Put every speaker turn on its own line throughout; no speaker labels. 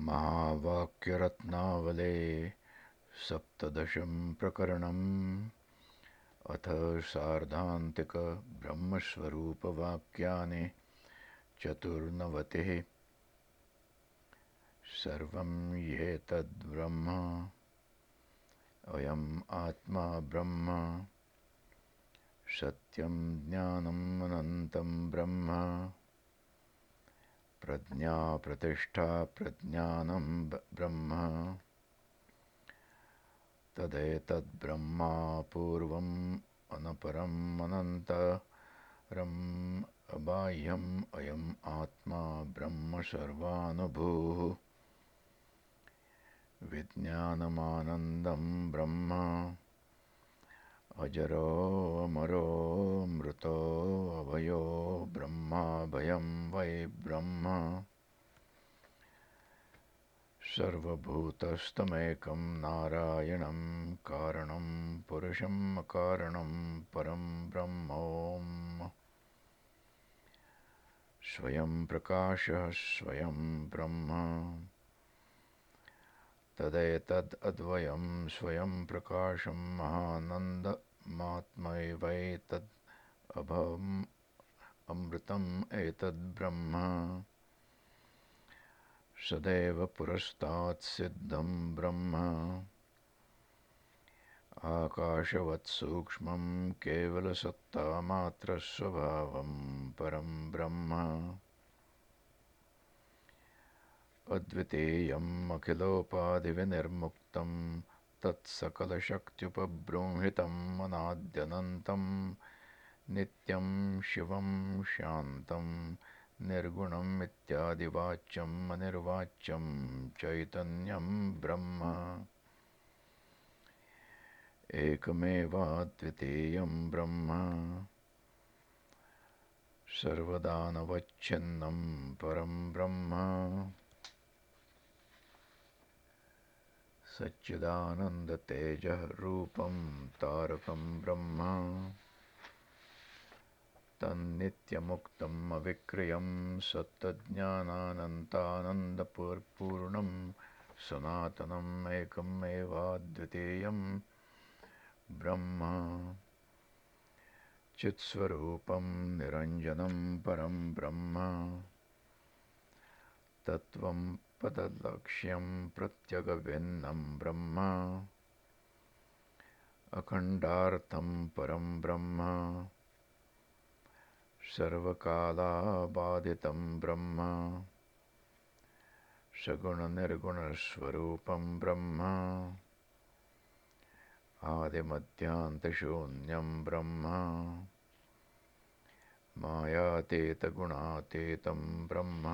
महावाक्यरत्नावले सप्तदशं प्रकरणम्। अथ सार्धान्तिकब्रह्मस्वरूपवाक्यानि चतुर्नवतिः। सर्वं ह्येतद्ब्रह्म अयम् आत्मा ब्रह्म सत्यं ज्ञानम् अनन्तं ब्रह्म प्रज्ञा प्रतिष्ठा प्रज्ञानं ब्रह्म। तदेतद्ब्रह्मा पूर्वम् अनपरम् अनन्तरम् अबाह्यम् अयम् आत्मा ब्रह्म सर्वानुभूः। विज्ञानमानन्दं ब्रह्म अजरोऽमरोऽमृतोऽभयो ब्रह्माभयं वै ब्रह्म। सर्वभूतस्थमेकं नारायणं कारणं पुरुषम् अकारणं परं ब्रह्मोम् स्वयं प्रकाशः स्वयं ब्रह्म तदेतदद्वयं स्वयं प्रकाशं महानन्दमात्मैवैतद् अभवम् अमृतम् एतद्ब्रह्म सदैव पुरस्तात्सिद्धं ब्रह्म। आकाशवत्सूक्ष्मं केवलसत्तामात्रस्वभावं परं ब्रह्म अद्वितीयम् अखिलोपाधिविनिर्मुक्तं तत्सकलशक्त्युपबृंहितम् अनाद्यनन्तं नित्यं शिवं शान्तं निर्गुणम् इत्यादिवाच्यम् अनिर्वाच्यं चैतन्यं ब्रह्म। एकमेवाद्वितीयं ब्रह्म। सर्वदानवच्छिन्नं परं ब्रह्म सच्चिदानन्दतेजः रूपं तारकं ब्रह्म। तन्नित्यमुक्तम् अविक्रियं सत्तज्ज्ञानानन्तानन्दपूर्पूर्णं सनातनम् एकमेवाद्वितीयं ब्रह्म। चित्स्वरूपं निरञ्जनं परं ब्रह्म। तत्त्वं पदलक्ष्यं प्रत्यगभिन्नं ब्रह्म। अखण्डार्थं परं ब्रह्म। सर्वकालाबाधितं ब्रह्म। सगुणनिर्गुणस्वरूपं ब्रह्म। आदिमध्यान्तशून्यं ब्रह्म। मायातीतगुणातीतं ब्रह्म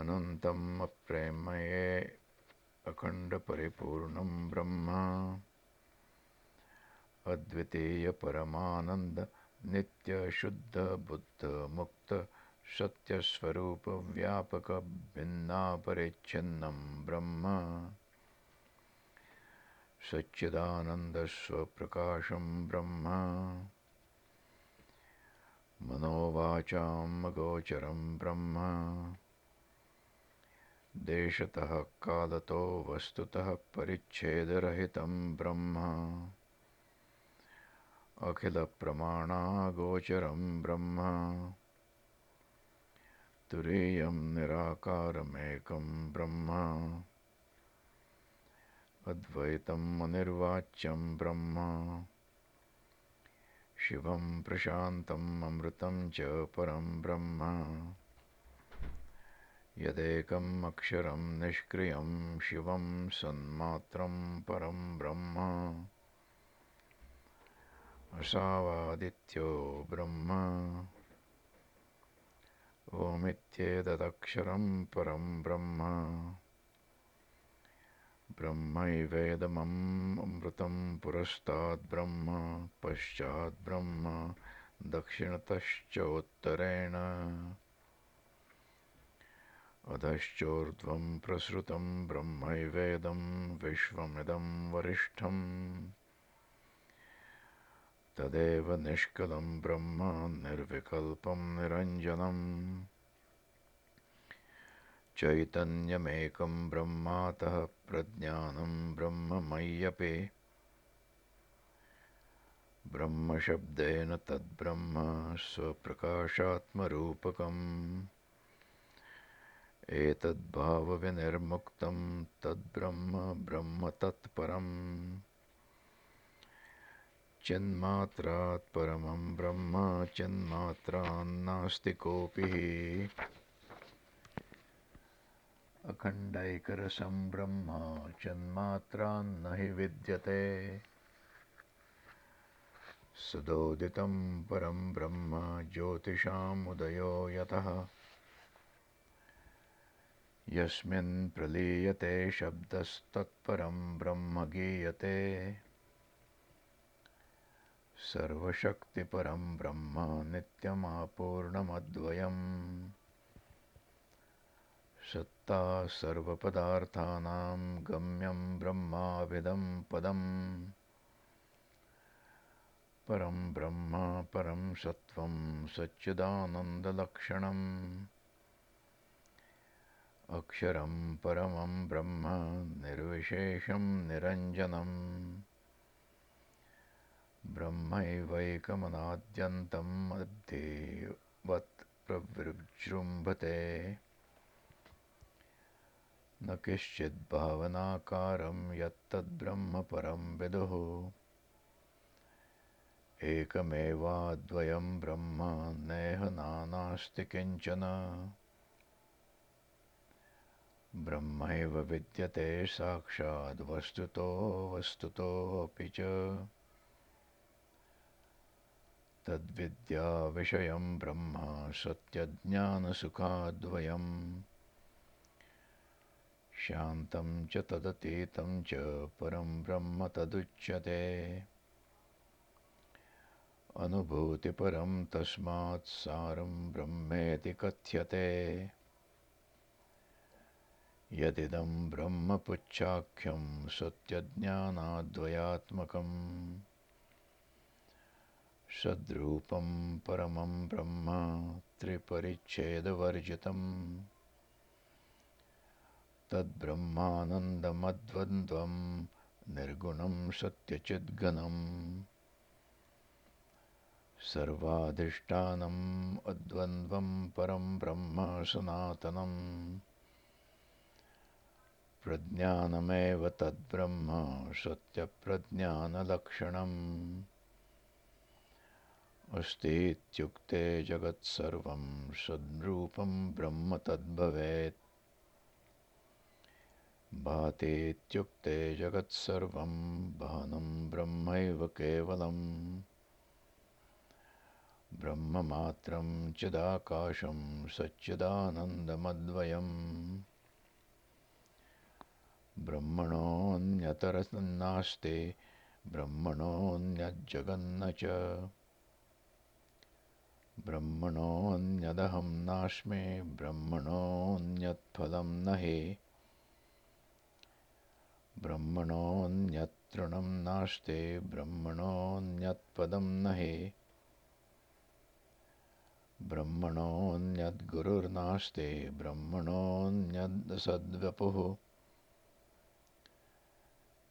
अनन्तम् अप्रेमये अखण्डपरिपूर्णं ब्रह्म। अद्वितीयपरमानन्दनित्यशुद्धबुद्धमुक्तसत्यस्वरूपव्यापकभिन्नापरिच्छिन्नं ब्रह्म। सच्चिदानन्दस्वप्रकाशं ब्रह्म। मनोवाचाम् अगोचरं ब्रह्म देशतः कालतो वस्तुतः परिच्छेदरहितं ब्रह्म। अखिलप्रमाणागोचरं ब्रह्म। तुरीयं निराकारमेकं ब्रह्म। अद्वैतम् अनिर्वाच्यं ब्रह्म। शिवं प्रशान्तम् अमृतं च परं ब्रह्म यदेकम् अक्षरं निष्क्रियं शिवं सन्मात्रं परं ब्रह्म। असावादित्यो ब्रह्म। ओमित्येतदक्षरं परं ब्रह्म। ब्रह्मैवेदमम् अमृतं पुरस्ताद्ब्रह्म पश्चाद्ब्रह्म दक्षिणतश्चोत्तरेण अधश्चोर्ध्वं प्रसृतं ब्रह्मैवेदं विश्वमिदं वरिष्ठम्। तदेव निष्कलं ब्रह्म निर्विकल्पं निरञ्जनम्। चैतन्यमेकं ब्रह्मातः प्रज्ञानं ब्रह्ममय्यपि। ब्रह्मशब्देन तद्ब्रह्म स्वप्रकाशात्मरूपकम् एतद्भावविनिर्मुक्तं तद्ब्रह्म ब्रह्म तत्परम् चिन्मात्रात् परमं ब्रह्म चिन्मात्रान्नास्ति कोऽपि। अखण्डैकरसं ब्रह्म चिन्मात्रान्न हि विद्यते। सदोदितं परं ब्रह्म ज्योतिषामुदयो यतः यस्मिन् प्रलीयते शब्दस्तत्परं ब्रह्म गीयते। सर्वशक्तिपरं ब्रह्म नित्यमापूर्णमद्वयम्। सत्ता सर्वपदार्थानां गम्यं ब्रह्माविदं पदम्। परं ब्रह्म परं सत्त्वं सच्चिदानन्दलक्षणम् अक्षरं परमं ब्रह्म निर्विशेषं निरञ्जनम्। ब्रह्मैवैकमनाद्यन्तम् अध्येवत् प्रविजृम्भते न किश्चिद्भावनाकारं यत्तद्ब्रह्म परं विदुः। एकमेवाद्वयं ब्रह्म नेह नानास्ति किञ्चन ब्रह्मैव विद्यते साक्षाद्वस्तुतो वस्तुतोऽपि च। तद्विद्याविषयं ब्रह्म सत्यज्ञानसुखाद्वयम्। शान्तं च तदतीतं च परं ब्रह्म तदुच्यते। अनुभूतिपरं तस्मात् सारं ब्रह्मेति कथ्यते यदिदं ब्रह्म पुच्छाख्यं सत्यज्ञानाद्वयात्मकम् सद्रूपं परमं ब्रह्म त्रिपरिच्छेदवर्जितम् तद्ब्रह्मानन्दमद्वन्द्वं निर्गुणं सत्यचिद्घनम् सर्वाधिष्ठानम् अद्वन्द्वं परं ब्रह्म सनातनम् प्रज्ञानमेव तद्ब्रह्म सत्यप्रज्ञानलक्षणम्। अस्तीत्युक्ते जगत्सर्वं सद्रूपं ब्रह्म तद्भवेत्। भातीत्युक्ते जगत्सर्वं भानं ब्रह्मैव केवलम्। ब्रह्ममात्रं चिदाकाशं सच्चिदानन्दमद्वयम् ब्रह्मणोऽन्यतरन्नास्ति ब्रह्मणोऽन्यज्जगन्न च ब्रह्मणोऽन्यदहं नास्मि ब्रह्मणोऽन्यत्फलं न हि ब्रह्मणोऽन्यतृणं नास्ति ब्रह्मणोऽन्यत्पदं न हि ब्रह्मणोऽन्यद्गुरुर्नास्ति ब्रह्मणोऽन्यद्सद्वपुः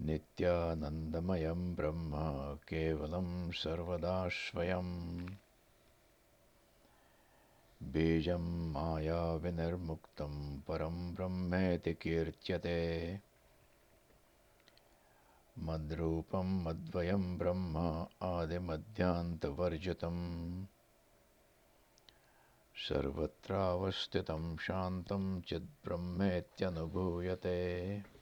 नित्यानन्दमयं ब्रह्म केवलं सर्वदाश्वयम् बीजं मायाविनिर्मुक्तं परं ब्रह्मेति कीर्त्यते। मद्रूपं मद्वयं ब्रह्म आदिमध्यान्तवर्जितम् सर्वत्रावस्थितं शान्तं चिद्ब्रह्मेत्यनुभूयते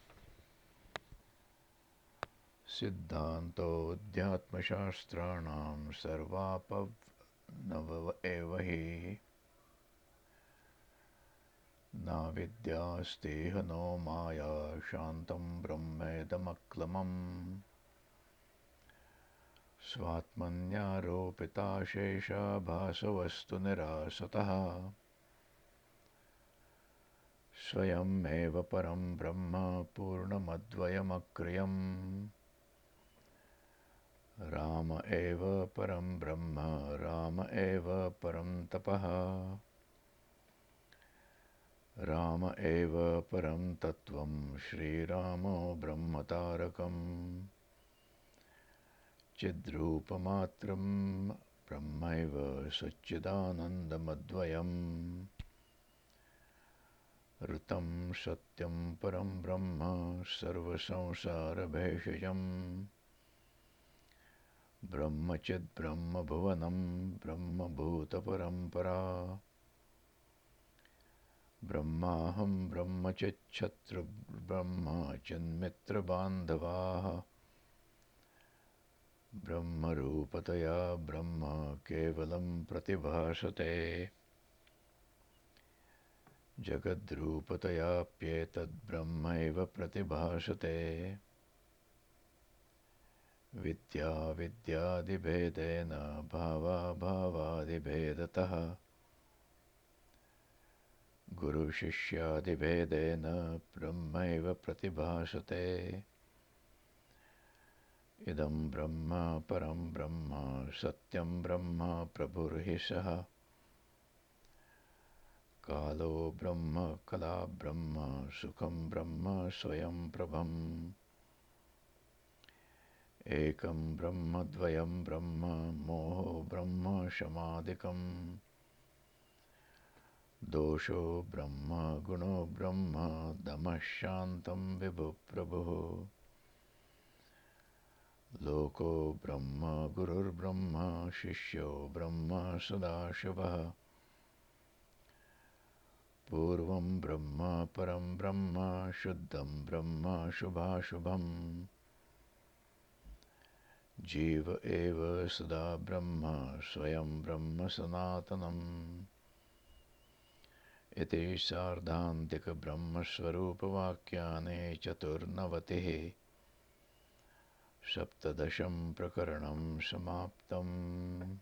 सिद्धान्तोऽध्यात्मशास्त्राणां सर्वापनव एव हि। नाविद्यास्तेह नो माया शान्तं ब्रह्मेदमक्लमम्। स्वात्मन्यारोपिताशेषा भासवस्तुनिरासतः स्वयमेव परं ब्रह्म पूर्णमद्वयमक्रियम् राम एव परं ब्रह्म राम एव परं तपः। राम एव परं तत्त्वं श्रीरामो ब्रह्मतारकम्। चिद्रूपमात्रं ब्रह्मैव सच्चिदानन्दमद्वयम्। ऋतं सत्यं परं ब्रह्म सर्वसंसारभेषजम् ब्रह्मचिद्ब्रह्मभुवनं ब्रह्मभूतपरम्परा। ब्रह्माहं ब्रह्मचिच्छत्रुब्रह्म चिन्मित्रबान्धवाः ब्रह्मरूपतया ब्रह्म केवलं प्रतिभासते जगद्रूपतयाप्येतद्ब्रह्मैव प्रतिभासते विद्याविद्यादिभेदेन भावाभावादिभेदतः गुरुशिष्यादिभेदेन ब्रह्मैव प्रतिभासते। इदं ब्रह्म परं ब्रह्म सत्यं ब्रह्म प्रभुर्हि सः। कालो ब्रह्म कला ब्रह्म सुखं ब्रह्म स्वयं प्रभम् एकं ब्रह्म द्वयं ब्रह्म मोहो ब्रह्म शमादिकम्। दोषो ब्रह्म गुणो ब्रह्म दमः शान्तं विभुप्रभुः। लोको ब्रह्म गुरुर्ब्रह्म शिष्यो ब्रह्म सदाशिवः। पूर्वं ब्रह्म परं ब्रह्म शुद्धं ब्रह्म शुभाशुभम् जीव एव सदा ब्रह्म स्वयं ब्रह्म सनातनम्। इति सार्धान्तिकब्रह्मस्वरूपवाक्यानि चतुर्नवतिः। सप्तदशं प्रकरणं समाप्तम्